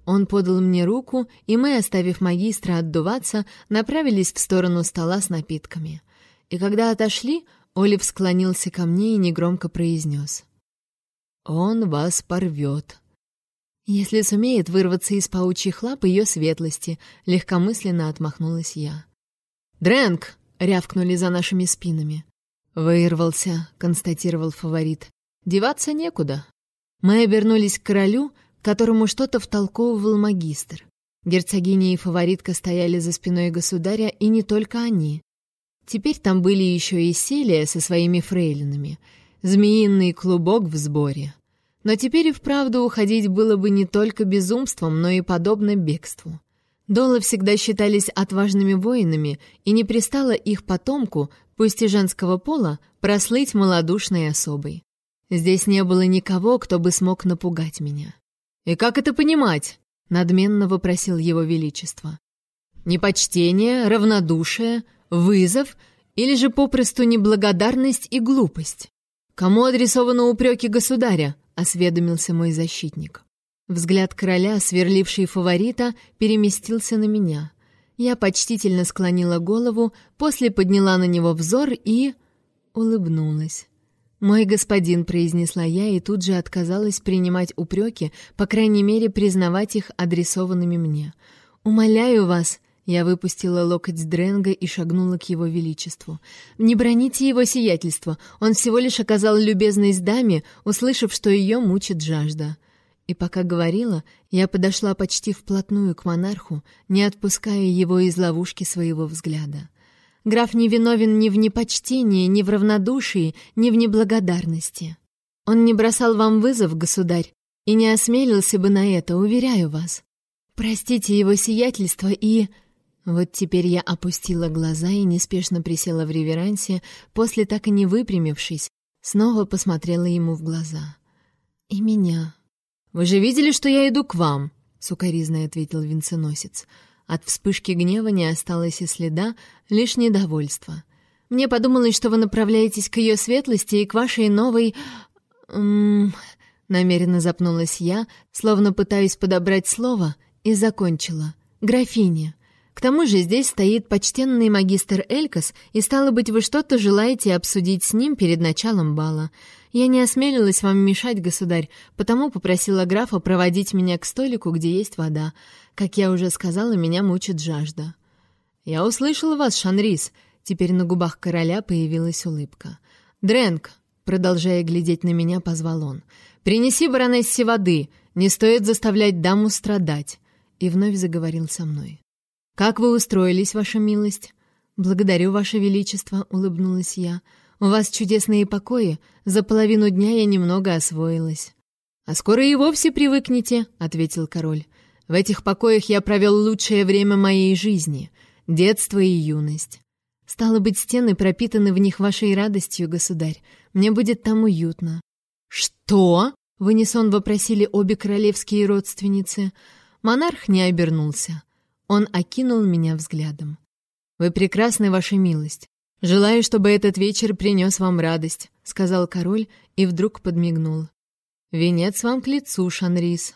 Он подал мне руку, и мы, оставив магистра отдуваться, направились в сторону стола с напитками. И когда отошли, Олив склонился ко мне и негромко произнес. «Он вас порвет». «Если сумеет вырваться из паучьих лап ее светлости», — легкомысленно отмахнулась я. «Дрэнк!» — рявкнули за нашими спинами. «Вырвался», — констатировал фаворит. «Деваться некуда». Мы обернулись к королю, которому что-то втолковывал магистр. Герцогиня и фаворитка стояли за спиной государя, и не только они. Теперь там были еще и Селия со своими фрейлинами. Змеиный клубок в сборе. Но теперь и вправду уходить было бы не только безумством, но и подобно бегству. Долы всегда считались отважными воинами, и не пристало их потомку, пусть и женского пола, прослыть малодушной особой. Здесь не было никого, кто бы смог напугать меня. «И как это понимать?» — надменно вопросил его величество. «Непочтение, равнодушие, вызов или же попросту неблагодарность и глупость? Кому адресованы упреки государя?» — осведомился мой защитник. Взгляд короля, сверливший фаворита, переместился на меня. Я почтительно склонила голову, после подняла на него взор и... улыбнулась. «Мой господин», — произнесла я и тут же отказалась принимать упреки, по крайней мере, признавать их адресованными мне. «Умоляю вас», — я выпустила локоть Дренга и шагнула к его величеству. «Не броните его сиятельство, он всего лишь оказал любезность даме, услышав, что ее мучит жажда». И пока говорила, я подошла почти вплотную к монарху, не отпуская его из ловушки своего взгляда. Граф не виновен ни в непочтении, ни в равнодушии, ни в неблагодарности. Он не бросал вам вызов, государь, и не осмелился бы на это, уверяю вас. Простите его сиятельство и... Вот теперь я опустила глаза и неспешно присела в реверансе, после так и не выпрямившись, снова посмотрела ему в глаза. «И меня». «Вы же видели, что я иду к вам?» — сукоризно ответил венценосец. От вспышки гнева не осталось и следа, лишь недовольство. Мне подумалось, что вы направляетесь к ее светлости и к вашей новой... М намеренно запнулась я, словно пытаясь подобрать слово, и закончила. «Графиня». К тому же здесь стоит почтенный магистр Элькас, и, стало быть, вы что-то желаете обсудить с ним перед началом бала. Я не осмелилась вам мешать, государь, потому попросила графа проводить меня к столику, где есть вода. Как я уже сказала, меня мучит жажда. Я услышала вас, Шанрис. Теперь на губах короля появилась улыбка. Дрэнк, продолжая глядеть на меня, позвал он. Принеси баронессе воды. Не стоит заставлять даму страдать. И вновь заговорил со мной. Как вы устроились, ваша милость? Благодарю, ваше величество, улыбнулась я. У вас чудесные покои. За половину дня я немного освоилась. А скоро и вовсе привыкнете, ответил король. В этих покоях я провел лучшее время моей жизни, детство и юность. Стало быть, стены пропитаны в них вашей радостью, государь. Мне будет там уютно. Что? В унисон вопросили обе королевские родственницы. Монарх не обернулся. Он окинул меня взглядом. Вы прекрасны, ваша милость. «Желаю, чтобы этот вечер принес вам радость», — сказал король и вдруг подмигнул. «Венец вам к лицу, Шанрис».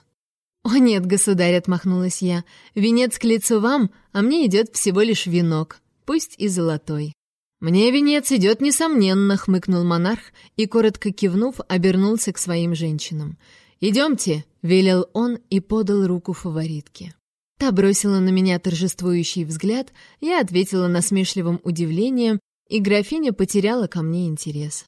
«О нет, государь», — отмахнулась я, — «венец к лицу вам, а мне идет всего лишь венок, пусть и золотой». «Мне венец идет, несомненно», — хмыкнул монарх и, коротко кивнув, обернулся к своим женщинам. «Идемте», — велел он и подал руку фаворитке. Та бросила на меня торжествующий взгляд, я ответила насмешливым удивлением и графиня потеряла ко мне интерес.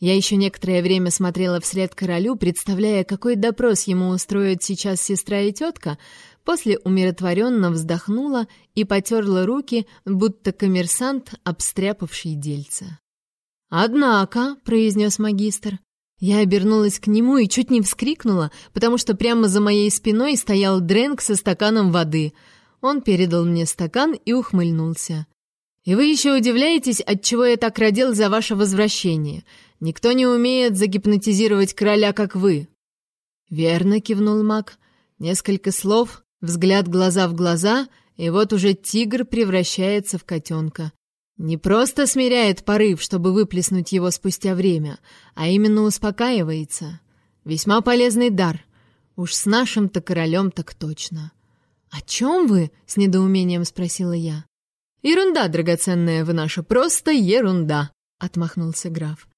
Я еще некоторое время смотрела вслед королю, представляя, какой допрос ему устроят сейчас сестра и тетка, после умиротворенно вздохнула и потерла руки, будто коммерсант, обстряпавший дельца. «Однако», — произнес магистр, я обернулась к нему и чуть не вскрикнула, потому что прямо за моей спиной стоял Дрэнк со стаканом воды. Он передал мне стакан и ухмыльнулся. И вы еще удивляетесь, отчего я так родил за ваше возвращение. Никто не умеет загипнотизировать короля, как вы». «Верно», — кивнул маг. «Несколько слов, взгляд глаза в глаза, и вот уже тигр превращается в котенка. Не просто смиряет порыв, чтобы выплеснуть его спустя время, а именно успокаивается. Весьма полезный дар. Уж с нашим-то королем так точно». «О чем вы?» — с недоумением спросила я. «Ерунда, драгоценная вы наша, просто ерунда!» — отмахнулся граф.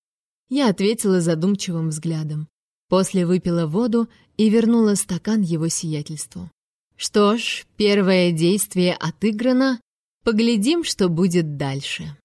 Я ответила задумчивым взглядом. После выпила воду и вернула стакан его сиятельству. Что ж, первое действие отыграно. Поглядим, что будет дальше.